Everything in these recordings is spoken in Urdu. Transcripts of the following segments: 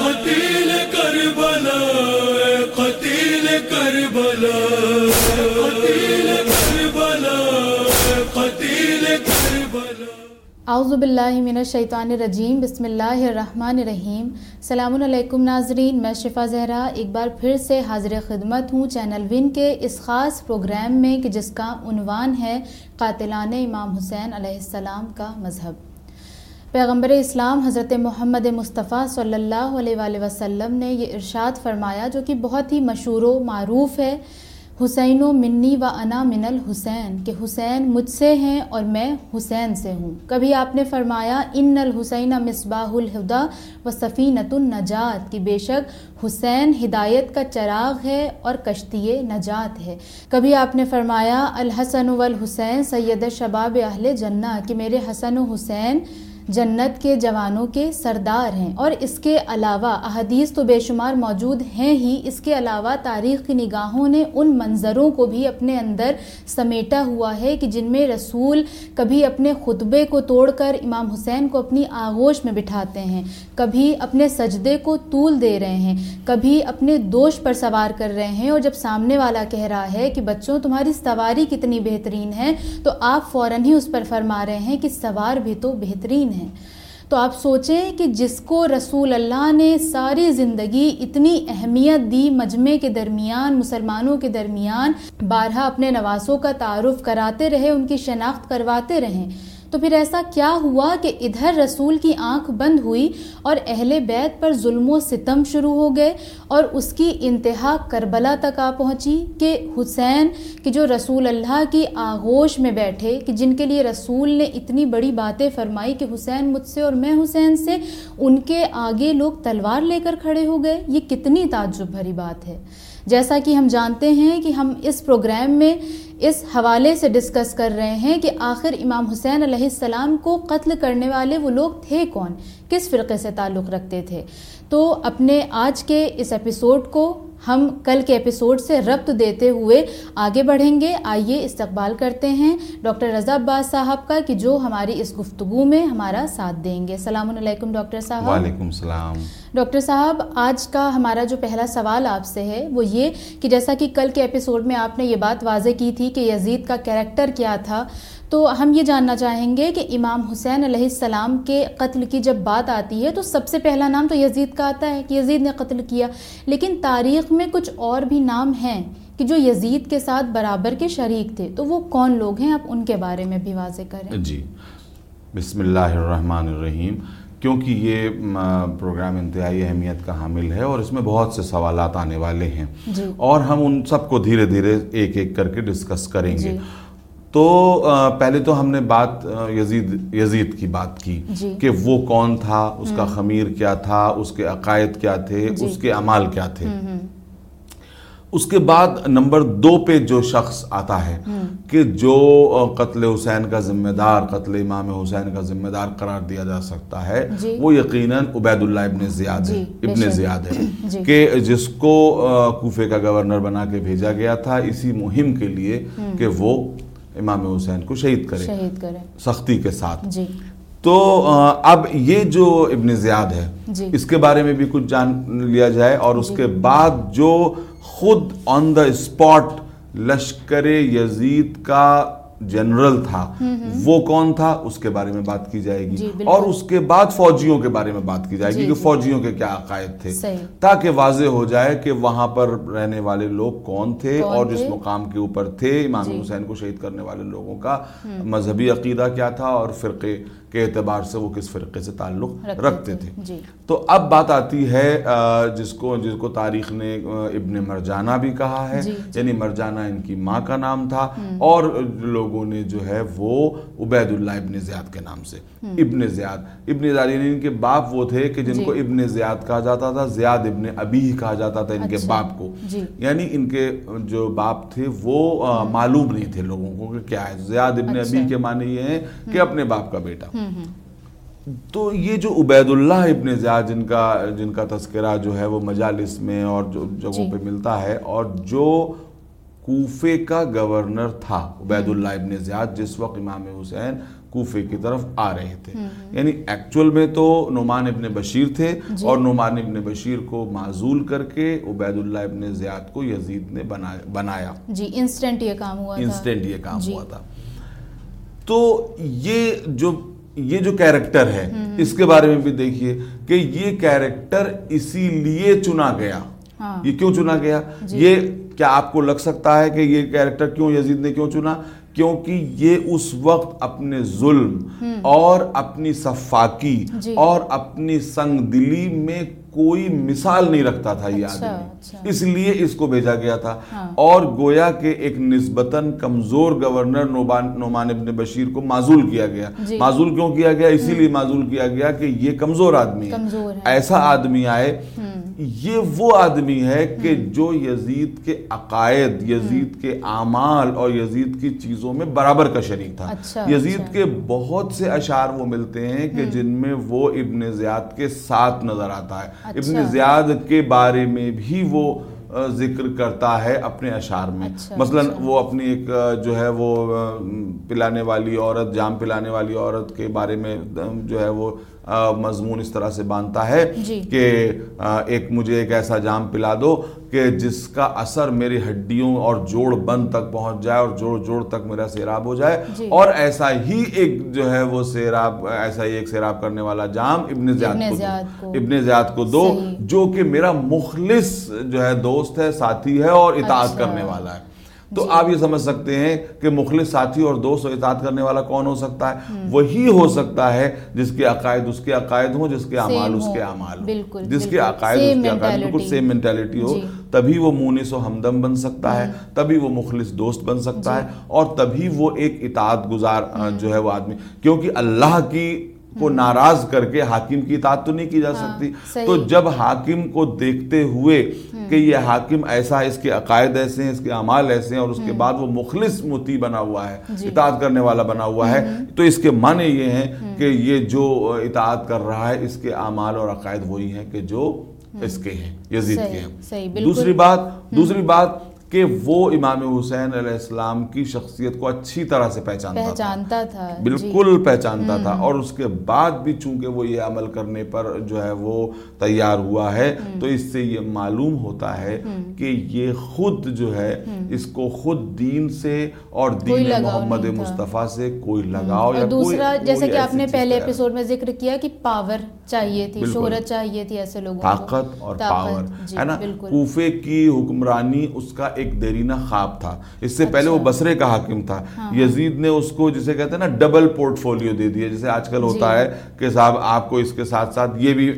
قتیل کربلا قتیل کربلا قتیل کربلا قتیل کربلا. اعوذ باللہ من الشیطان الرجیم بسم اللہ الرحمن الرحیم. سلام علیکم ناظرین، میں شفا زہرا ایک بار پھر سے حاضر خدمت ہوں چینل ون کے اس خاص پروگرام میں کہ جس کا عنوان ہے قاتلان امام حسین علیہ السلام کا مذہب. پیغمبر اسلام حضرت محمد مصطفیٰ صلی اللہ علیہ وآلہ وسلم نے یہ ارشاد فرمایا جو کہ بہت ہی مشہور و معروف ہے، حسین و منی و انا من الحسین، کہ حسین مجھ سے ہیں اور میں حسین سے ہوں۔ کبھی آپ نے فرمایا، ان الحسین مصباح الہدا و سفینت النجات، کہ بے شک حسین ہدایت کا چراغ ہے اور کشتی نجات ہے۔ کبھی آپ نے فرمایا، الحسن والحسین سید شباب اہل جنہ، کہ میرے حسن و حسین جنت کے جوانوں کے سردار ہیں۔ اور اس کے علاوہ احادیث تو بے شمار موجود ہیں ہی۔ اس کے علاوہ تاریخ کی نگاہوں نے ان منظروں کو بھی اپنے اندر سمیٹا ہوا ہے کہ جن میں رسول کبھی اپنے خطبے کو توڑ کر امام حسین کو اپنی آغوش میں بٹھاتے ہیں، کبھی اپنے سجدے کو طول دے رہے ہیں، کبھی اپنے دوش پر سوار کر رہے ہیں۔ اور جب سامنے والا کہہ رہا ہے کہ بچوں، تمہاری سواری کتنی بہترین ہے، تو آپ فوراً ہی اس پر فرما رہے ہیں کہ سوار بھی تو بہترین ہیں۔ تو آپ سوچیں کہ جس کو رسول اللہ نے ساری زندگی اتنی اہمیت دی مجمع کے درمیان، مسلمانوں کے درمیان، بارہا اپنے نواسوں کا تعارف کراتے رہے، ان کی شناخت کرواتے رہیں تو پھر ایسا کیا ہوا کہ ادھر رسول کی آنکھ بند ہوئی اور اہل بیت پر ظلم و ستم شروع ہو گئے اور اس کی انتہا کربلا تک آ پہنچی کہ حسین کہ جو رسول اللہ کی آغوش میں بیٹھے کہ جن کے لیے رسول نے اتنی بڑی باتیں فرمائی کہ حسین مجھ سے اور میں حسین سے، ان کے آگے لوگ تلوار لے کر کھڑے ہو گئے۔ یہ کتنی تعجب بھری بات ہے۔ جیسا کہ ہم جانتے ہیں کہ ہم اس پروگرام میں اس حوالے سے ڈسکس کر رہے ہیں کہ آخر امام حسین علیہ السلام کو قتل کرنے والے وہ لوگ تھے کون؟ کس فرقے سے تعلق رکھتے تھے؟ تو اپنے آج کے اس ایپیسوڈ کو ہم کل کے ایپیسوڈ سے ربط دیتے ہوئے آگے بڑھیں گے۔ آئیے استقبال کرتے ہیں ڈاکٹر رضا عباس صاحب کا کہ جو ہماری اس گفتگو میں ہمارا ساتھ دیں گے۔ السلام علیکم ڈاکٹر صاحب۔ وعلیکم السلام۔ ڈاکٹر صاحب، آج کا ہمارا جو پہلا سوال آپ سے ہے، وہ یہ کہ جیسا کہ کل کے ایپیسوڈ میں آپ نے یہ بات واضح کی تھی کہ یزید کا کیریکٹر کیا تھا، تو ہم یہ جاننا چاہیں گے کہ امام حسین علیہ السلام کے قتل کی جب بات آتی ہے، تو سب سے پہلا نام تو یزید کا آتا ہے، کہ یزید نے قتل کیا۔ لیکن تاریخ میں کچھ اور بھی نام ہیں کہ جو یزید کے ساتھ برابر کے شریک تھے، تو وہ کون لوگ ہیں؟ آپ ان کے بارے میں بھی واضح کریں۔ جی بسم اللہ الرحمن الرحیم۔ کیونکہ یہ پروگرام انتہائی اہمیت کا حامل ہے اور اس میں بہت سے سوالات آنے والے ہیں۔ جی۔ اور ہم ان سب کو دھیرے دھیرے ایک ایک کر کے ڈسکس کریں گے۔ جی۔ تو پہلے تو ہم نے بات یزید یزید کی بات کی جی۔ کہ وہ کون تھا اس کا خمیر کیا تھا اس کے عقائد کیا تھے اس کے اعمال کیا تھے۔ اس کے بعد نمبر دو پہ جو شخص آتا ہے کہ جو قتل حسین کا ذمہ دار قتل امام حسین کا ذمہ دار قرار دیا جا سکتا ہے جی۔ وہ یقیناً عبید اللہ ابن زیاد ہے جی، ابن۔ زیاد ہے۔ جی۔ کہ جس کو کوفے کا گورنر بنا کے بھیجا گیا تھا اسی مہم کے لیے کہ وہ امام حسین کو شہید کرے سختی کے ساتھ۔ تو اب یہ جو ابن زیاد ہے اس کے بارے میں بھی کچھ جان لیا جائے اور اس کے بعد جو خود آن دا اسپاٹ لشکر یزید کا جنرل تھا وہ کون تھا اس کے بارے میں بات کی جائے جی، گی بالکل۔ اور اس کے بعد فوجیوں کے بارے میں بات کی جائے جی، گی کہ جی۔ فوجیوں کے کیا عقائد تھے تاکہ واضح ہو جائے کہ وہاں پر رہنے والے لوگ کون تھے اور جس؟ مقام کے اوپر تھے امام جی۔ حسین کو شہید کرنے والے لوگوں کا مذہبی عقیدہ کیا تھا اور فرقے کے اعتبار سے وہ کس فرقے سے تعلق رکھتے تھے جی۔ تو اب بات آتی ہے جس کو جس کو تاریخ نے ابن مرجانہ بھی کہا ہے۔ جی، یعنی مرجانہ ان کی ماں کا نام تھا۔ اور لوگوں نے جو ہے وہ عبید اللہ ابن زیاد کے نام سے ابن زیاد۔ ابن زیاد یعنی ان کے باپ وہ تھے کہ جن جی۔ کو ابن زیاد کہا جاتا تھا زیاد ابن ابی کہا جاتا تھا ان کے اچھا، باپ کو۔ یعنی ان کے جو باپ تھے وہ معلوم نہیں تھے لوگوں کو کہ کیا ہے۔ زیاد ابن اچھا۔ ابی کے معنی یہ ہیں کہ اپنے باپ کا بیٹا۔ تو یہ جو عبید اللہ ابن زیاد جن کا جن کا تذکرہ جو ہے وہ مجالس میں اور جو جگہوں جی۔ پہ ملتا ہے اور جو کوفے کا گورنر تھا عبید اللہ ابن زیاد جس وقت امام حسین کوفے کی طرف آ رہے تھے یعنی ایکچول میں تو نعمان ابن بشیر تھے جی۔ اور نعمان ابن بشیر کو معزول کر کے عبید اللہ ابن زیاد کو یزید نے بنایا جی انسٹنٹ یہ کام ہوا تھا انسٹنٹ یہ کام جی۔ ہوا تھا تو یہ جو یہ جو کیریکٹر ہے اس کے بارے میں بھی دیکھیے کہ یہ کیریکٹر اسی لیے چنا گیا۔ ہاں۔ یہ کیوں چنا گیا؟ جی۔ یہ کیا آپ کو لگ سکتا ہے کہ یہ کیریکٹر کیوں یزید نے کیوں چنا؟ کیونکہ یہ اس وقت اپنے ظلم اور اپنی صفاکی جی۔ اور اپنی سنگ دلی میں کوئی مثال نہیں رکھتا تھا یہ اچھا، آدمی اچھا۔ اس لیے اس کو بھیجا گیا تھا ہاں۔ اور گویا کے ایک نسبتاً کمزور گورنر نعمان ابن بشیر کو معزول کیا گیا جی۔ معزول کیوں کیا گیا اسی لیے معزول کیا گیا کہ یہ کمزور آدمی ہے۔ ایسا آدمی آئے یہ وہ آدمی ہے کہ جو یزید کے عقائد یزید کے اعمال اور یزید کی چیزوں میں برابر کا شریک تھا اچھا، یزید اچھا۔ کے بہت سے اشعار وہ ملتے ہیں کہ جن میں وہ ابن زیاد کے ساتھ نظر آتا ہے اچھا۔ ابن زیاد کے بارے میں بھی وہ ذکر کرتا ہے اپنے اشعار میں مثلا۔ وہ اپنی ایک جو ہے وہ پلانے والی عورت جام پلانے والی عورت کے بارے میں جو ہے وہ مضمون اس طرح سے باندھتا ہے جی۔ کہ ایک مجھے ایک ایسا جام پلا دو کہ جس کا اثر میری ہڈیوں اور جوڑ بند تک پہنچ جائے اور جوڑ جوڑ تک میرا سیراب ہو جائے جی۔ اور ایسا ہی ایک جو ہے وہ سیراب ایسا ہی ایک سیراب کرنے والا جام ابن زیاد کو دو۔ ابن زیاد کو دو۔ جو کہ میرا مخلص جو ہے دوست ہے ساتھی ہے اور اطاعت اچھا۔ کرنے والا ہے تو آپ یہ سمجھ سکتے ہیں کہ مخلص ساتھی اور دوست اور اطاعت کرنے والا کون ہو سکتا ہے وہی ہو سکتا ہے جس کے عقائد اس کے عقائد ہوں جس کے اعمال اس کے۔ اعمال ہوں جس کے۔ عقائد اس کے عقائد بالکل۔ سیم مینٹیلٹی ہو جی۔ تبھی وہ مونس و ہمدم بن سکتا ہے تبھی وہ مخلص دوست بن سکتا جی۔ ہے اور تبھی وہ ایک اطاعت گزار جو ہے وہ آدمی کیونکہ اللہ کی کو ناراض کر کے حاکم کی اطاعت تو نہیں کی جا سکتی۔ ہاں، صحیح۔ تو جب حاکم کو دیکھتے ہوئے کہ یہ حاکم ایسا ہے اس کے عقائد ایسے ہیں اس کے اعمال ایسے ہیں اور اس کے بعد وہ مخلص متی بنا ہوا ہے جی۔ اطاعت کرنے والا بنا ہوا ہے تو اس کے معنی یہ ہیں کہ یہ جو اطاعت کر رہا ہے اس کے اعمال اور عقائد وہی ہیں کہ جو اس کے ہیں یزید کے ہیں۔ دوسری بات دوسری بات کہ وہ امام حسین علیہ السلام کی شخصیت کو اچھی طرح سے پہچانتا تھا۔ پہچانتا تھا جی۔ بالکل پہچانتا تھا۔ اور اس کے بعد بھی چونکہ وہ یہ عمل کرنے پر جو ہے وہ تیار ہوا ہے تو اس سے یہ معلوم ہوتا ہے کہ یہ خود جو ہے اس کو خود دین سے اور دین محمد تھا۔ مصطفیٰ سے کوئی لگاؤ یا دوسرا جیسے کہ آپ نے پہلے ایپیسوڈ میں ذکر کیا کہ پاور چاہیے تھی۔ شہرت چاہیے تھی ایسے لوگوں طاقت اور پاور جی، ہے نا؟ کوفے کی حکمرانی اس کا ایک دیرینہ خواب تھا اس سے پہلے وہ اچھا۔ بسرے کا حاکم تھا یزید نے اس کو جسے کہتے ہیں نا ڈبل پورٹ فولیو دے دیا جسے آج کل ہوتا جی۔ ہے کہ صاحب آپ کو اس کے ساتھ ساتھ یہ بھی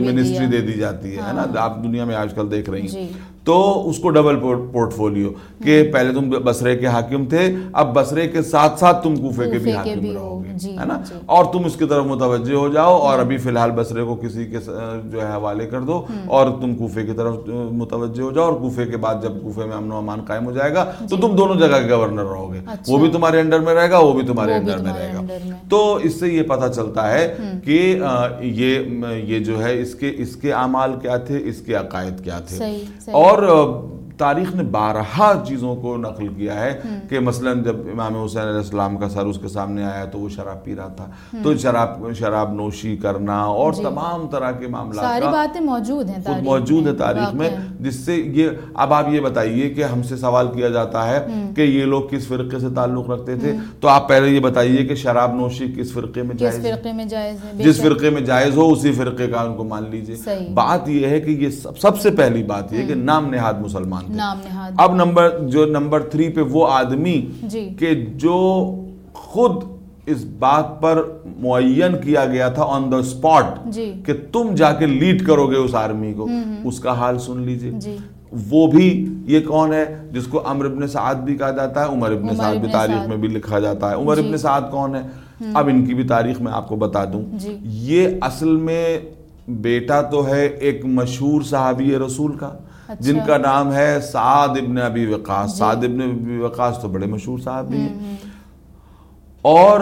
منسٹری۔ دے دی جاتی ہے ہے نا آپ دنیا میں آج کل دیکھ رہی جی۔ ہیں تو اس کو ڈبل پورٹ فولیو کہ پہلے تم بسرے کے حاکم تھے اب بسرے کے ساتھ ساتھ تم کوفے کے بھی حاکم رہو ہو، گے جی، ہے نا؟ جی۔ اور تم اس کی طرف متوجہ ہو جاؤ اور ابھی فی الحال بسرے کو کسی کے جو ہے حوالے کر دو اور تم کوفے کی طرف متوجہ ہو جاؤ اور کوفے کے بعد جب کوفے میں امن و امان قائم ہو جائے گا تو تم دونوں جگہ کے گورنر رہو گے۔ اچھا۔ وہ بھی تمہارے انڈر میں رہے گا وہ بھی تمہارے انڈر میں رہے گا۔ تو اس سے یہ پتہ چلتا ہے کہ یہ یہ جو ہے اس کے اس کے اعمال کیا تھے اس کے عقائد کیا تھے۔ صحیح۔ اور تاریخ نے بارہا چیزوں کو نقل کیا ہے کہ مثلا جب امام حسین علیہ السلام کا سر اس کے سامنے آیا تو وہ شراب پی رہا تھا تو شراب شراب نوشی کرنا اور تمام طرح کے معاملات ساری باتیں موجود ہیں تاریخ موجود ہے تاریخ میں۔ جس سے یہ اب آپ یہ بتائیے کہ ہم سے سوال کیا جاتا ہے کہ یہ لوگ کس فرقے سے تعلق رکھتے تھے؟ تو آپ پہلے یہ بتائیے کہ شراب نوشی کس فرقے میں جائز فرقے میں جائز ہے؟ جس۔ فرقے میں جائز ہو اسی فرقے کا ان کو مان لیجیے۔ صحیح۔ بات یہ ہے کہ یہ سب سے پہلی بات یہ کہ نام نہاد مسلمان نام نہاد اب نمبر جو نمبر تھری پہ وہ آدمی جی۔ کہ جو خود اس بات پر معین کیا گیا تھا آن دا اسپاٹ کہ تم جا کے لیڈ کرو گے اس آرمی کو۔ اس کا حال سن لیجیے۔ جی۔ وہ بھی یہ کون ہے جس کو عمر ابن سعد بھی کہا جاتا ہے عمر ابن سعد بھی تاریخ۔ میں بھی لکھا جاتا ہے۔ عمر جی۔ ابن سعد کون ہے؟ اب ان کی بھی تاریخ میں آپ کو بتا دوں۔ یہ اصل میں بیٹا تو ہے ایک مشہور صحابی رسول کا۔ جن کا نام ہے سعد ابن ابی وقاص۔ جی۔ سعد ابن ابی وقاص تو بڑے مشہور صحابی ہیں۔ اور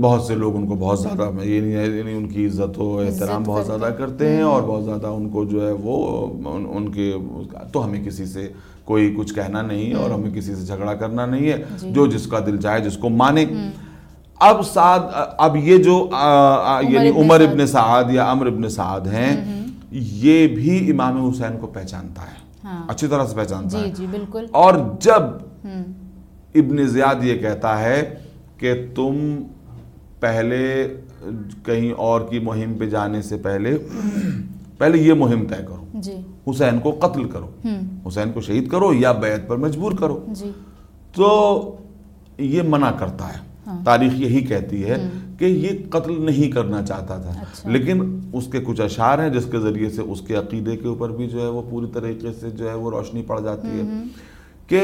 بہت سے لوگ ان کو بہت زیادہ یعنی ان کی عزت و احترام بہت زیادہ کرتے ہیں اور بہت زیادہ ان کو جو ہے وہ ان, کے تو ہمیں کسی سے کوئی کچھ کہنا نہیں اور ہمیں کسی سے جھگڑا کرنا نہیں ہے۔ جی۔ جو جس کا دل چاہے جس کو مانے۔ اب سعد اب یہ جو یعنی عمر۔ ابن سعد یا عمر ابن سعد ہیں یہ بھی امام حسین کو پہچانتا ہے۔ ہاں۔ اچھی طرح سے پہچانتا جی ہے۔ جی بالکل۔ اور جب ابن زیاد یہ کہتا ہے کہ تم پہلے کہیں اور کی مہم پہ جانے سے پہلے پہلے یہ مہم طے کرو۔ جی۔ حسین کو قتل کرو۔ حسین کو شہید کرو یا بیعت پر مجبور کرو۔ جی۔ تو یہ منع کرتا ہے۔ تاریخ یہی کہتی ہے کہ یہ قتل نہیں کرنا چاہتا تھا۔ اچھا۔ لیکن اس کے کچھ اشعار ہیں جس کے ذریعے سے اس کے عقیدے کے اوپر بھی جو ہے وہ پوری طریقے سے جو ہے وہ روشنی پڑ جاتی ہے۔ کہ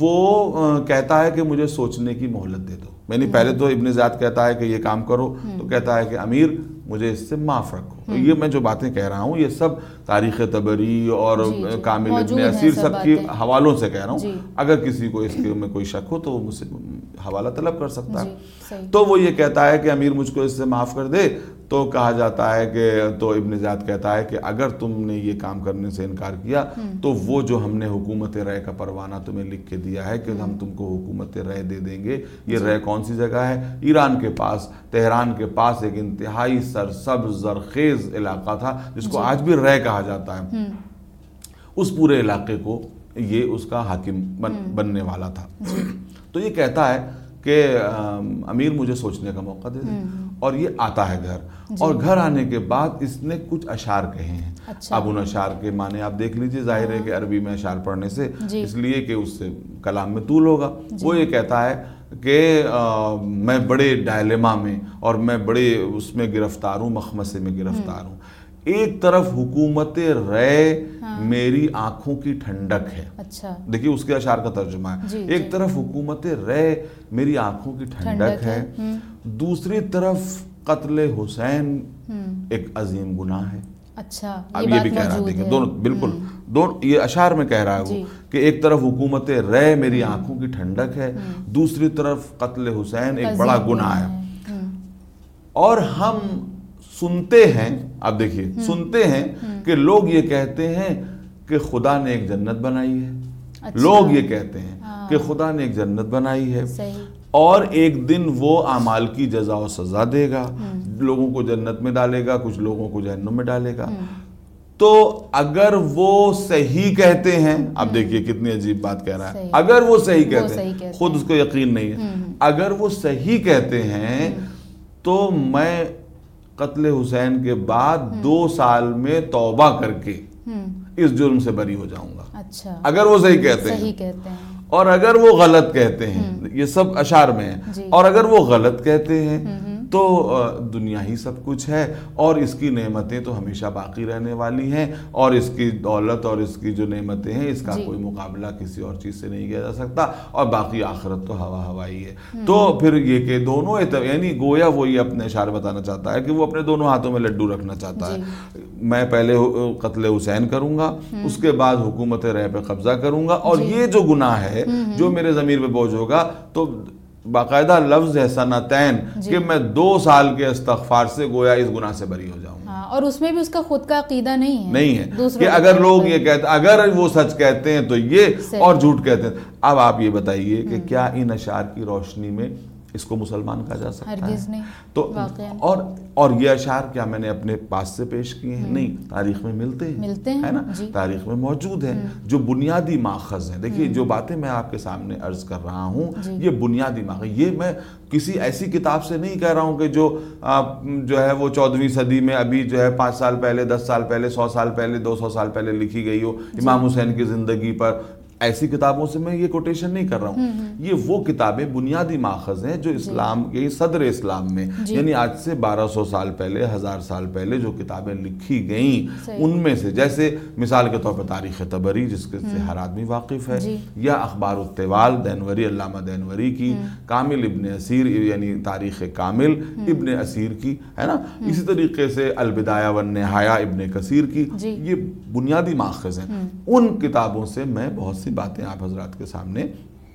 وہ کہتا ہے کہ مجھے سوچنے کی مہلت دے دو۔ یعنی پہلے تو ابن زیاد کہتا ہے کہ یہ کام کرو۔ تو کہتا ہے کہ امیر مجھے اس سے معاف رکھو۔ یہ میں جو باتیں کہہ رہا ہوں یہ سب تاریخ تبری اور جی، جی، کامل ابن اسیر سب کی۔ حوالوں سے کہہ رہا جی۔ ہوں اگر کسی کو اس کے میں کوئی شک ہو تو وہ مجھ سے حوالہ طلب کر سکتا جی ہے تو وہ یہ کہتا ہے کہ امیر مجھ کو اس سے معاف کر دے۔ تو کہا جاتا ہے کہ تو ابن زیاد کہتا ہے کہ اگر تم نے یہ کام کرنے سے انکار کیا تو وہ جو ہم نے حکومت رائے کا پروانہ تمہیں لکھ کے دیا ہے کہ ہم تم کو حکومت رائے دے دیں گے یہ جی۔ رائے کون سی جگہ ہے ایران کے پاس تہران کے پاس ایک انتہائی سرسبز زرخیز علاقہ تھا جس جی۔ کو آج بھی رائے کہا جاتا ہے اس پورے علاقے کو یہ اس کا حاکم بن بننے والا تھا جی۔ تو یہ کہتا ہے کہ ام، امیر مجھے سوچنے کا موقع دے دے اور یہ آتا ہے گھر۔ اور گھر آنے کے بعد اس نے کچھ اشعار کہے ہیں۔ اچھا۔ اب ان اشعار کے معنی آپ دیکھ لیجیے ظاہر ہے کہ عربی میں اشعار پڑھنے سے جی۔ اس لیے کہ اس سے کلام میں طول ہوگا۔ وہ یہ کہتا ہے کہ میں بڑے ڈائلما میں اور میں بڑے اس میں گرفتار ہوں مخمسے میں گرفتار ہوں۔ ایک طرف حکومت رے میری آنکھوں کی ٹھنڈک ہے۔ اچھا۔ دیکھیے اس کے اشعار کا ترجمہ ہے۔ جی، ایک جی۔ طرف حکومت رے میری آنکھوں کی ٹھنڈک ہے۔ دوسری طرف قتل حسین ایک عظیم گناہ ہے۔ اچھا اب یہ بھی کہہ رہا دیکھیں دونوں بالکل۔ دونوں یہ اشعار میں کہہ رہا ہے جی۔ وہ کہ ایک طرف حکومت رے میری آنکھوں کی ٹھنڈک ہے۔ دوسری طرف قتل حسین ایک بڑا گناہ ہے۔ اور ہم سنتے ہیں اب دیکھیے سنتے ہیں کہ لوگ یہ کہتے ہیں کہ خدا نے ایک جنت بنائی ہے۔ اچھا۔ لوگ یہ کہتے ہیں ہاں۔ کہ خدا نے ایک جنت بنائی ہے۔ اور ایک دن وہ اعمال کی جزا و سزا دے گا۔ لوگوں کو جنت میں ڈالے گا کچھ لوگوں کو جہنم میں ڈالے گا۔ تو اگر وہ صحیح کہتے ہیں اب دیکھیے کتنی عجیب بات کہہ رہا ہے۔ اگر وہ صحیح کہتے ہیں خود اس کو یقین نہیں ہے۔ اگر وہ صحیح کہتے ہیں تو میں قتل حسین کے بعد دو سال میں توبہ کر کے اس جرم سے بری ہو جاؤں گا۔ اچھا۔ اگر وہ صحیح کہتے ہیں۔ صحیح کہتے ہیں۔ اور اگر وہ غلط کہتے ہیں۔ یہ سب اشعار میں۔ ہیں۔ اور اگر وہ غلط کہتے ہیں۔ تو دنیا ہی سب کچھ ہے اور اس کی نعمتیں تو ہمیشہ باقی رہنے والی ہیں اور اس کی دولت اور اس کی جو نعمتیں ہیں اس کا جی۔ کوئی مقابلہ کسی اور چیز سے نہیں کیا جا سکتا اور باقی آخرت تو ہوا ہوائی ہے۔ تو پھر یہ کہ دونوں یعنی گویا وہ یہ اپنے اشعار بتانا چاہتا ہے کہ وہ اپنے دونوں ہاتھوں میں لڈو رکھنا چاہتا جی۔ ہے میں پہلے قتل حسین کروں گا اس کے بعد حکومت رہ پہ قبضہ کروں گا اور یہ جو گناہ ہے جو میرے ضمیر پہ بوجھ ہوگا تو باقاعدہ لفظ ہے سنتین جی۔ کہ میں دو سال کے استغفار سے گویا اس گناہ سے بری ہو جاؤں ہاں اور اس میں بھی اس کا خود کا عقیدہ نہیں ہے نہیں ہے کہ اگر لوگ۔ یہ کہتے اگر وہ سچ کہتے ہیں تو یہ۔ اور جھوٹ کہتے ہیں اب آپ یہ بتائیے کہ کیا ان اشعار کی روشنی میں اس کو مسلمان کہا جا سکتا ہے ہرگز نہیں تو۔ اور اور یہ اشعار کیا میں نے اپنے پاس سے پیش کیے ہیں نہیں تاریخ میں ملتے ہیں ملتے ہیں، ہے نا جی۔ تاریخ میں موجود ہیں جو بنیادی ماخذ ہیں دیکھیے جو باتیں میں آپ کے سامنے عرض کر رہا ہوں جی۔ یہ بنیادی ماخذ یہ میں کسی ایسی کتاب سے نہیں کہہ رہا ہوں کہ جو جو ہے وہ چودہویں صدی میں ابھی جو ہے پانچ سال پہلے دس سال پہلے سو سال پہلے دو سو سال پہلے لکھی گئی ہو جی۔ امام حسین کی زندگی پر ایسی کتابوں سے میں یہ کوٹیشن نہیں کر رہا ہوں۔ یہ وہ کتابیں بنیادی ماخذ ہیں جو اسلام کے صدر اسلام میں جی۔ یعنی آج سے بارہ سو سال پہلے ہزار سال پہلے جو کتابیں لکھی گئیں۔ ان میں سے جیسے مثال کے طور پر تاریخ تبری جس کے سے ہر آدمی واقف ہے جی۔ یا اخبار التوال دینوری علامہ دینوری کی کامل ابن اسیر یعنی تاریخ کامل ابن اسیر کی ہے نا؟ اسی طریقے سے البدایہ والنہایہ ابن کثیر کی جی۔ یہ بنیادی ماخذ ہیں۔ ان کتابوں سے میں بہت سی باتیں آپ حضرات کے سامنے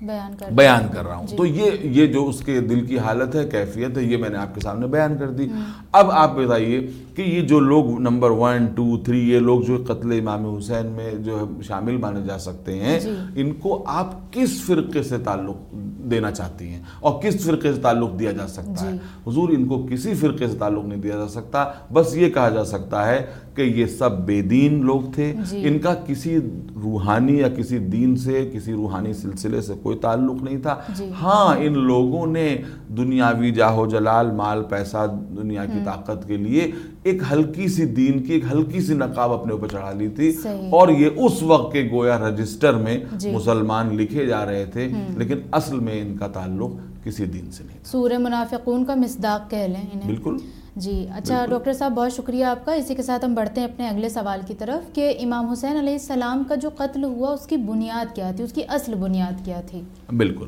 بیان کر بیان کر رہا ہوں۔ جی۔ تو یہ یہ جو اس کے دل کی حالت ہے کیفیت ہے یہ میں نے آپ کے سامنے بیان کر دی۔ اب آپ بتائیے کہ یہ جو لوگ نمبر ون ٹو تھری یہ لوگ جو قتل امام حسین میں جو شامل مانے جا سکتے ہیں جی۔ ان کو آپ کس فرقے سے تعلق دینا چاہتی ہیں اور کس فرقے سے تعلق دیا جا سکتا ہے جی۔ حضور ان کو کسی فرقے سے تعلق نہیں دیا جا سکتا بس یہ کہا جا سکتا ہے کہ یہ سب بے دین لوگ تھے جی۔ ان کا کسی روحانی یا کسی دین سے کسی روحانی سلسلے سے کوئی تعلق نہیں تھا۔ ہاں ان لوگوں نے دنیاوی جاہو جلال مال پیسہ دنیا کی طاقت کے لیے ایک ہلکی سی دین کی ایک ہلکی سی نقاب اپنے اوپر چڑھا لی تھی۔ اور یہ اس وقت کے گویا رجسٹر میں جی۔ مسلمان لکھے جا رہے تھے لیکن اصل میں ان کا تعلق کسی دین سے نہیں سورہ منافقون کا مصداق کہہ لیں انہیں۔ بالکل۔ جی اچھا ڈاکٹر صاحب بہت شکریہ آپ کا۔ اسی کے ساتھ ہم بڑھتے ہیں اپنے اگلے سوال کی طرف کہ امام حسین علیہ السلام کا جو قتل ہوا اس کی بنیاد کیا تھی؟ اس کی اصل بنیاد کیا تھی؟ بالکل۔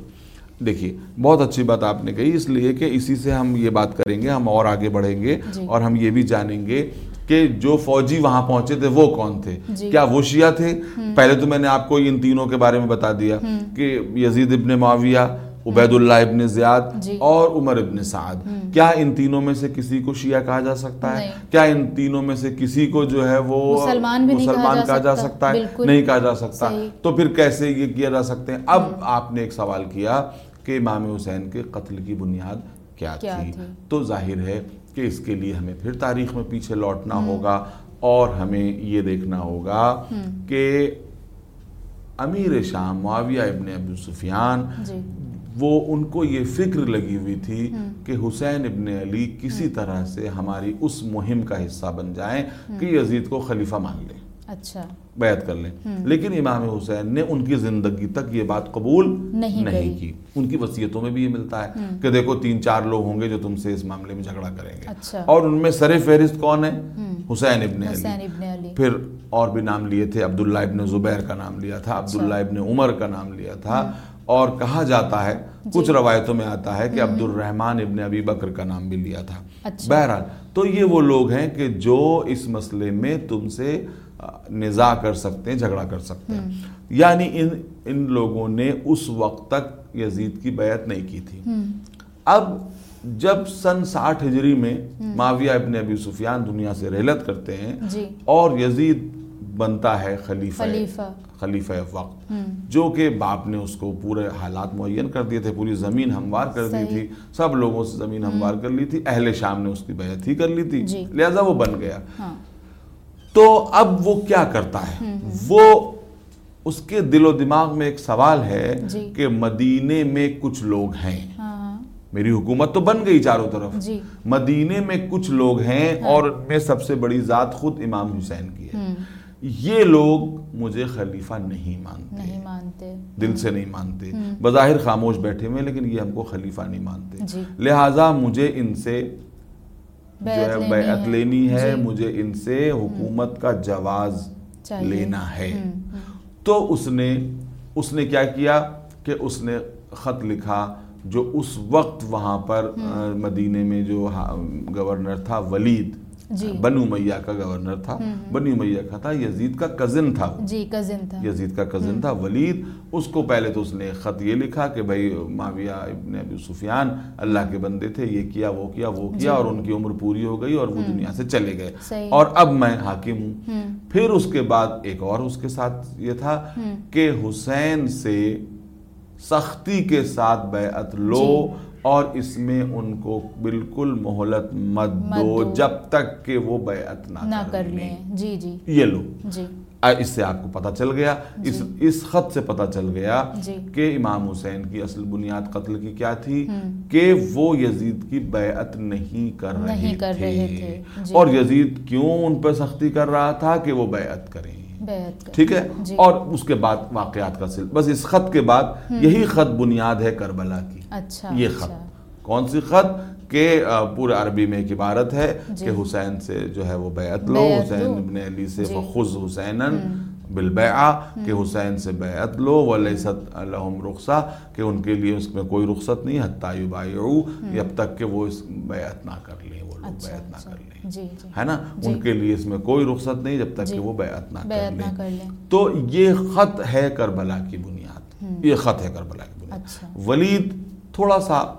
دیکھیے بہت اچھی بات آپ نے کہی اس لیے کہ اسی سے ہم یہ بات کریں گے ہم اور آگے بڑھیں گے جی۔ اور ہم یہ بھی جانیں گے کہ جو فوجی وہاں پہنچے تھے وہ کون تھے جی۔ کیا وہ شیعہ تھے پہلے تو میں نے آپ کو ان تینوں کے بارے میں بتا دیا کہ یزید ابن معاویہ عبید اللہ ابن زیاد جی۔ اور عمر ابن سعد کیا ان تینوں میں سے کسی کو شیعہ کہا جا سکتا ہے۔ کیا ان تینوں میں سے کسی کو جو ہے وہ مسلمان کہا جا سکتا، ہے۔ نہیں کہا جا سکتا۔ تو پھر کیسے یہ کیا جا سکتے ہیں اب آپ نے ایک سوال کیا کہ امام حسین کے قتل کی بنیاد کیا کیا تھی؟ تھی؟ تو ظاہر ہے کہ اس کے لیے ہمیں پھر تاریخ میں پیچھے لوٹنا ہوگا اور ہمیں یہ دیکھنا ہوگا کہ امیر شام معاویہ ابن ابو سفیان جی۔ وہ ان کو یہ فکر لگی ہوئی تھی کہ حسین ابن علی کسی طرح سے ہماری اس مہم کا حصہ بن جائیں کہ یزید کو خلیفہ مان لیں۔ اچھا۔ بیعت کر لیں۔ لیکن امام حسین نے ان کی زندگی تک یہ بات قبول نہیں۔ کی۔ ان کی وصیتوں میں بھی یہ ملتا ہے کہ دیکھو تین چار لوگ ہوں گے جو تم سے اس معاملے میں جھگڑا کریں گے۔ اچھا۔ اور ان میں سر فہرست کون ہے؟ حسین ابن علی۔ پھر اور بھی نام لیے تھے۔ عبداللہ ابن زبیر کا نام لیا تھا اچھا۔ عبداللہ ابن عمر کا نام لیا تھا۔ اور کہا جاتا ہے جی۔ کچھ روایتوں میں آتا ہے کہ عبد الرحمن ابن ابی بکر کا نام بھی لیا تھا۔ اچھا۔ بہرحال تو یہ وہ لوگ ہیں کہ جو اس مسئلے میں تم سے نزاع کر سکتے ہیں جھگڑا کر سکتے ہیں۔ یعنی ان ان لوگوں نے اس وقت تک یزید کی بیعت نہیں کی تھی۔ اب جب سن ساٹھ ہجری میں معاویہ ابن ابی سفیان دنیا سے رحلت کرتے ہیں جی۔ اور یزید بنتا ہے خلیفہ خلیفہ۔ خلیفہ وقت۔ جو کہ باپ نے اس کو پورے حالات معین کر دیے تھے پوری زمین ہموار کر دی۔ تھی۔ سب لوگوں سے زمین ہموار کر لی تھی۔ اہل شام نے اس کی بیعت ہی کر لی تھی۔ جی۔ لہذا وہ بن گیا۔ ہاں۔ تو اب وہ کیا کرتا ہے؟ وہ اس کے دل و دماغ میں ایک سوال ہے جی۔ کہ مدینے میں کچھ لوگ ہیں۔ ہاں۔ ہاں میری حکومت تو بن گئی چاروں طرف۔ جی۔ مدینے میں کچھ لوگ ہیں اور ان میں سب سے بڑی ذات خود امام حسین کی ہے۔ یہ لوگ مجھے خلیفہ نہیں مانتے۔ نہیں مانتے۔ دل سے نہیں مانتے۔ بظاہر خاموش بیٹھے ہوئے لیکن یہ ہم کو خلیفہ نہیں مانتے۔ جی۔ لہٰذا مجھے ان سے جو ہے بیعت۔ لینی ہے جی۔ مجھے ان سے حکومت کا جواز۔ لینا ہے تو اس نے اس نے کیا کیا کہ اس نے خط لکھا جو اس وقت وہاں پر مدینے میں جو ہا- گورنر تھا ولید جی۔ بنو میاں کا گورنر تھا۔ بنو میاں کا تھا یزید کا کزن تھا۔ جی کزن تھا۔ یزید کا کزن تھا ولید۔ اس کو پہلے تو اس نے خط یہ لکھا کہ بھائی معاویہ ابن ابی سفیان اللہ کے بندے تھے یہ کیا وہ کیا وہ کیا اور ان کی عمر پوری ہو گئی اور وہ دنیا سے چلے گئے۔ اور اب میں حاکم ہوں۔ پھر اس کے بعد ایک اور اس کے ساتھ یہ تھا کہ حسین سے سختی کے ساتھ بیعت لو۔ جی۔ اور اس میں ان کو بالکل مہلت مت دو۔ جب تک کہ وہ بیعت نہ کر لیں۔ جی جی۔ یہ لو۔ جی۔ اس سے آپ کو پتہ چل گیا۔ اس اس خط سے پتہ چل گیا جی۔ کہ امام حسین کی اصل بنیاد قتل کی کیا تھی کہ وہ یزید کی بیعت نہیں کر رہے تھے، جی۔ اور یزید کیوں ان پہ سختی کر رہا تھا کہ وہ بیعت کریں؟ ٹھیک ہے جی۔ اور اس کے بعد واقعات کا سلسلہ بس اس خط کے بعد یہی خط بنیاد ہے کربلا کی اچھا یہ اچھا۔ خط کون سی خط کہ پورے عربی میں ایک عبارت ہے جی۔ کہ حسین سے جو ہے وہ بیعت لو حسین۔ ابن علی سے جی۔ فخذ حسینا بالبیعہ کہ حسین سے بیعت لو ولیست لہم رخصہ کہ ان کے لیے اس میں کوئی رخصت نہیں حتیٰ یبایعو جب تک کہ وہ اس بیعت نہ کر لیں وہ اچھا بیعت نہ اچھا۔ کر لیں۔ جی جی۔ ہے نا؟ جی۔ ان کے لیے اس میں کوئی رخصت نہیں جب تک۔ کہ وہ بیعت نہ کر لیں۔ تو یہ خط ہے کربلا کی بنیاد۔ یہ خط ہے کربلا کی بنیاد۔ اچھا۔ ولید تھوڑا سا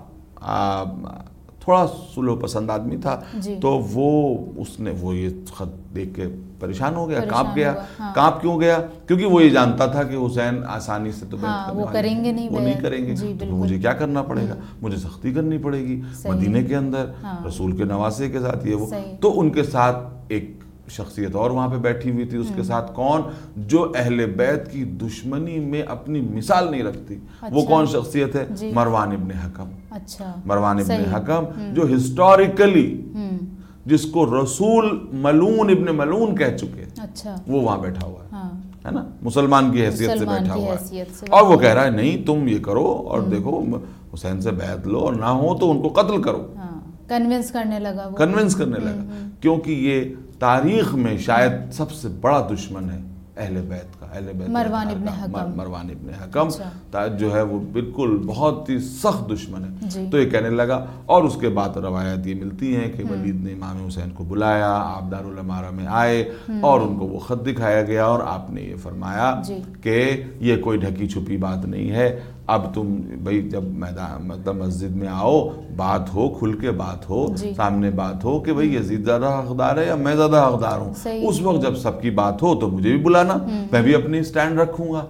تھوڑا سلو پسند آدمی تھا۔ تو وہ اس نے وہ یہ خط دیکھ کے پریشان ہو گیا کانپ گیا ہاں۔ کانپ کیوں گیا کیونکہ وہ یہ جانتا تھا کہ حسین آسانی سے تو ہاں، وہ کریں گے نہیں وہ نہیں۔ کریں گے جی، تو۔ مجھے کیا کرنا پڑے گا مجھے سختی کرنی پڑے گی۔ مدینے کے اندر ہاں۔ رسول کے نواسے کے ساتھ یہ وہ۔ تو ان کے ساتھ ایک شخصیت اور وہاں پہ بیٹھی ہوئی تھی اس کے ساتھ کون جو اہل بیت کی دشمنی میں اپنی مثال نہیں رکھتی وہ اچھا۔ کون شخصیت ہے جی۔ مروان ابن حکم اچھا مروان ابن۔ حکم جو ہسٹوریکلی جس کو رسول ملون ابن ملون کہہ چکے اچھا۔ وہ وہاں بیٹھا ہوا ہے ہاں۔ ہے نا؟ مسلمان کی حیثیت سے بیٹھا ہوا ہے۔ اور وہ کہہ رہا ہے نہیں تم یہ کرو اور دیکھو حسین سے بیعت لو اور نہ ہو تو ان کو قتل کرو۔ ہاں۔ کنونس کرنے لگا کنونس کرنے لگا۔ کیونکہ یہ تاریخ میں شاید سب سے بڑا دشمن ہے۔ اہل بیت کا اہل بیت مروان ابن حکم۔ مر- مروان ابن حکم اچھا۔ جو ہے وہ بالکل بہت ہی سخت دشمن جی۔ ہے تو یہ کہنے لگا اور اس کے بعد روایت یہ ملتی ہیں کہ ولید نے امام حسین کو بلایا آپ دار الامارہ میں آئے اور ان کو وہ خط دکھایا گیا اور آپ نے یہ فرمایا جی۔ کہ یہ کوئی ڈھکی چھپی بات نہیں ہے اب تم بھائی جب میدان مطلب مسجد میں آؤ بات ہو کھل کے بات ہو جی۔ سامنے بات ہو کہ بھائی یزید زیادہ حقدار ہے یا میں زیادہ حقدار ہوں۔ اس وقت جب سب کی بات ہو تو مجھے بھی بلانا میں بھی اپنی سٹینڈ رکھوں گا۔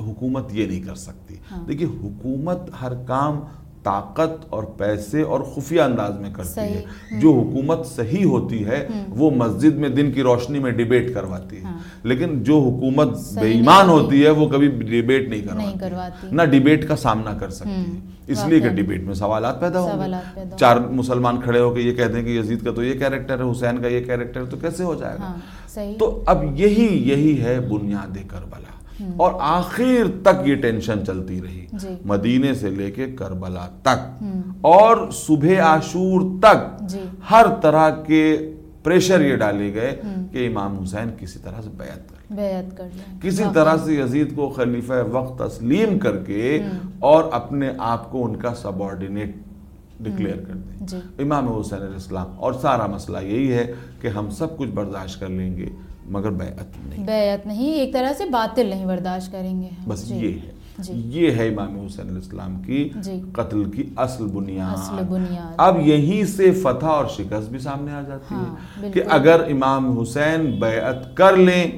حکومت یہ نہیں کر سکتی۔ ہاں۔ دیکھیے حکومت ہر کام طاقت اور پیسے اور خفیہ انداز میں کرتی۔ ہے۔ جو حکومت صحیح ہوتی ہے وہ مسجد میں دن کی روشنی میں ڈیبیٹ کرواتی ہے۔ ہاں۔ لیکن جو حکومت بے ایمان ہوتی۔ ہے وہ کبھی ڈیبیٹ نہیں کرواتی۔ نہ ڈیبیٹ کا سامنا کر سکتی ہے۔ اس لیے کہ۔ ڈیبیٹ میں سوالات پیدا ہوں ہوں۔ چار مسلمان کھڑے ہو کے یہ کہتے ہیں کہ یزید کا تو یہ کیریکٹر ہے حسین کا یہ کیریکٹر ہے تو کیسے ہو جائے گا؟ ہاں تو اب یہی یہی ہے بنیاد کربلا۔ اور آخر تک یہ ٹینشن چلتی رہی۔ جی۔ مدینے سے لے کے کربلا تک۔ اور صبح عاشور تک جی۔ ہر طرح کے پریشر یہ ڈالے گئے کہ امام حسین کسی طرح سے بیعت کر بیعت کر لیں۔ کسی۔ طرح سے یزید کو خلیفہ وقت تسلیم کر کے اور اپنے آپ کو ان کا سبارڈینیٹ ڈکلیئر کر دیں۔ جی۔ امام حسین علیہ السلام۔ اور سارا مسئلہ یہی ہے کہ ہم سب کچھ برداشت کر لیں گے۔ مگر بیعت نہیں۔ بیعت نہیں ایک طرح سے باطل نہیں برداشت کریں گے بس جی۔ یہ ہے۔ جی۔ یہ ہے امام حسین علیہ السلام کی جی۔ قتل کی اصل اصل بنیاد۔ بنیاد اب یہیں سے فتح اور شکست بھی سامنے آ جاتی ہاں، ہے بالکل۔ کہ اگر امام حسین بیعت کر لیں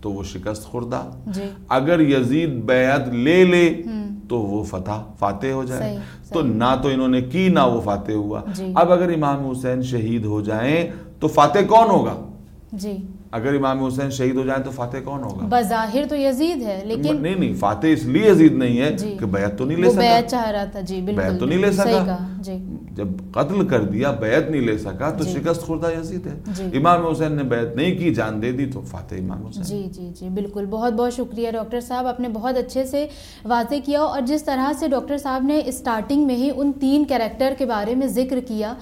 تو وہ شکست خوردہ۔ جی۔ اگر یزید بیعت لے لے تو وہ فتح فاتح ہو جائے۔ صحیح، تو صحیح۔ نہ تو انہوں نے کی نہ وہ فاتح ہوا۔ جی۔ اب اگر امام حسین شہید ہو جائیں تو فاتح کون ہوگا؟ جی۔ اگر امام حسین شہید ہو جائیں تو فاتح کون ہوگا؟ بظاہر تو یزید ہے لیکن نہیں نہیں فاتح اس لیے یزید نہیں ہے جی۔ کہ بیعت تو نہیں لے وہ سکا۔ بیعت چاہ رہا تھا جی بالکل۔ بیعت تو نہیں لے سکا۔ جی۔ جب قتل کر دیا بیعت نہیں لے سکا تو جی۔ شکست خوردہ یزید ہے۔ جی۔ امام حسین نے بیعت نہیں کی جان دے دی تو فاتح امام حسین۔ جی جی جی بالکل۔ بہت بہت شکریہ ڈاکٹر صاحب آپ نے بہت اچھے سے واضح کیا اور جس طرح سے ڈاکٹر صاحب نے اسٹارٹنگ میں ہی ان تین کیریکٹر کے بارے میں ذکر کیا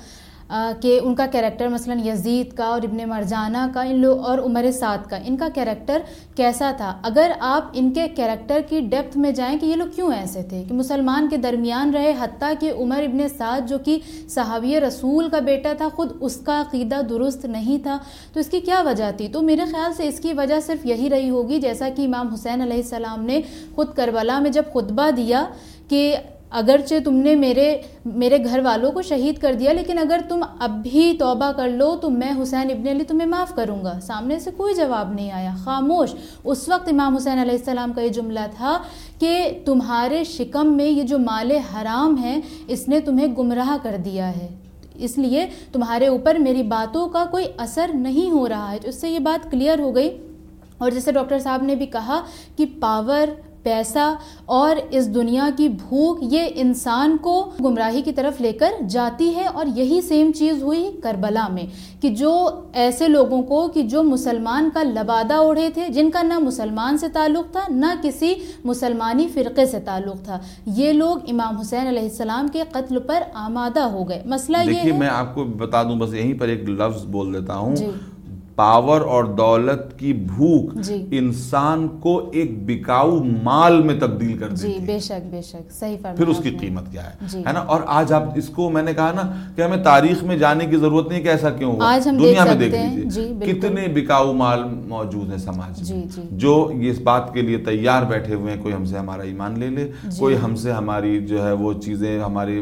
کہ ان کا کیریکٹر مثلا یزید کا اور ابن مرجانہ کا، ان لوگ اور عمر سعد کا، ان کا کیریکٹر کیسا تھا؟ اگر آپ ان کے کیریکٹر کی ڈیپتھ میں جائیں کہ یہ لوگ کیوں ایسے تھے؟ کہ مسلمان کے درمیان رہے، حتیٰ کہ عمر ابن سعد جو کہ صحابی رسول کا بیٹا تھا، خود اس کا عقیدہ درست نہیں تھا۔ تو اس کی کیا وجہ تھی؟ تو میرے خیال سے اس کی وجہ صرف یہی رہی ہوگی، جیسا کہ امام حسین علیہ السلام نے خود کربلا میں جب خطبہ دیا کہ اگرچہ تم نے میرے میرے گھر والوں کو شہید کر دیا، لیکن اگر تم اب بھی توبہ کر لو تو میں حسین ابن علی تمہیں معاف کروں گا۔ سامنے سے کوئی جواب نہیں آیا۔ خاموش، اس وقت امام حسین علیہ السلام کا یہ جملہ تھا کہ تمہارے شکم میں یہ جو مال حرام ہے اس نے تمہیں گمراہ کر دیا ہے۔ اس لیے تمہارے اوپر میری باتوں کا کوئی اثر نہیں ہو رہا ہے۔ اس سے یہ بات کلیئر ہو گئی۔ اور جیسے ڈاکٹر صاحب نے بھی کہا کہ پاور پیسہ اور اس دنیا کی بھوک یہ انسان کو گمراہی کی طرف لے کر جاتی ہے اور یہی سیم چیز ہوئی کربلا میں کہ جو ایسے لوگوں کو کہ جو مسلمان کا لبادہ اوڑھے تھے جن کا نہ مسلمان سے تعلق تھا نہ کسی مسلمانی فرقے سے تعلق تھا۔ یہ لوگ امام حسین علیہ السلام کے قتل پر آمادہ ہو گئے۔ مسئلہ یہ ہے میں آپ کو بتا دوں بس یہیں پر ایک لفظ بول دیتا ہوں۔ پاور اور دولت کی بھوک جی۔ انسان کو ایک بکاؤ مال میں تبدیل کر جی، دیتی جی بے شک بے شک صحیح پھر اس کی قیمت کیا ہے؟ جی۔ نا؟ اور آج آپ اس کو میں نے کہا نا کہ ہمیں تاریخ میں جانے کی ضرورت نہیں کہ ایسا کیوں ہوا۔ دنیا میں دیکھ لیجیے جی، کتنے بکاؤ مال موجود ہیں سماج میں۔ جی، جو اس بات کے لیے تیار بیٹھے ہوئے ہیں کوئی ہم سے ہمارا ایمان لے لے کوئی ہم سے ہماری جو ہے وہ چیزیں ہماری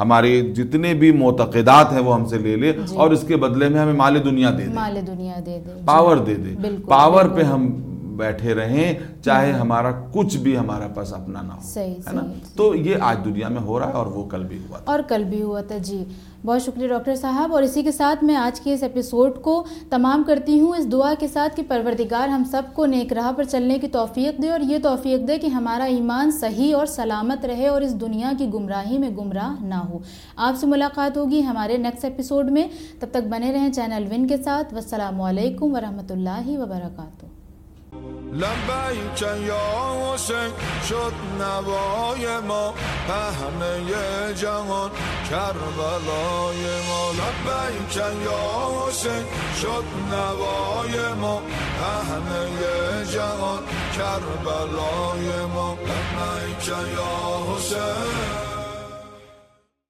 ہمارے جتنے بھی معتقدات ہیں وہ ہم سے لے لے اور اس کے بدلے میں ہمیں مال دنیا دے دے۔ مال دنیا دے دے۔ پاور دے دے۔ پاور پہ ہم بیٹھے رہیں چاہے ہاں۔ ہمارا کچھ بھی ہمارا پاس اپنا نہ ہو ہے نا؟ تو یہ آج دنیا میں ہو رہا ہے اور وہ کل بھی ہوا اور کل بھی ہوا تھا جی۔ بہت شکریہ ڈاکٹر صاحب۔ اور اسی کے ساتھ میں آج کے اس ایپیسوڈ کو تمام کرتی ہوں۔ اس دعا کے ساتھ کہ پروردگار ہم سب کو نیک راہ پر چلنے کی توفیق دے اور یہ توفیق دے کہ ہمارا ایمان صحیح اور سلامت رہے اور اس دنیا کی گمراہی میں گمراہ نہ ہو۔ آپ سے ملاقات ہوگی ہمارے نیکسٹ ایپیسوڈ میں۔ تب تک بنے رہیں چینل ون کے ساتھ۔ والسلام علیکم ورحمۃ اللہ وبرکاتہ۔ لبیک یا حسین شد نوای ما پهنه جهان کربلای ما لبیک یا حسین شد نوای ما پهنه جهان کربلای ما لبیک یا حسین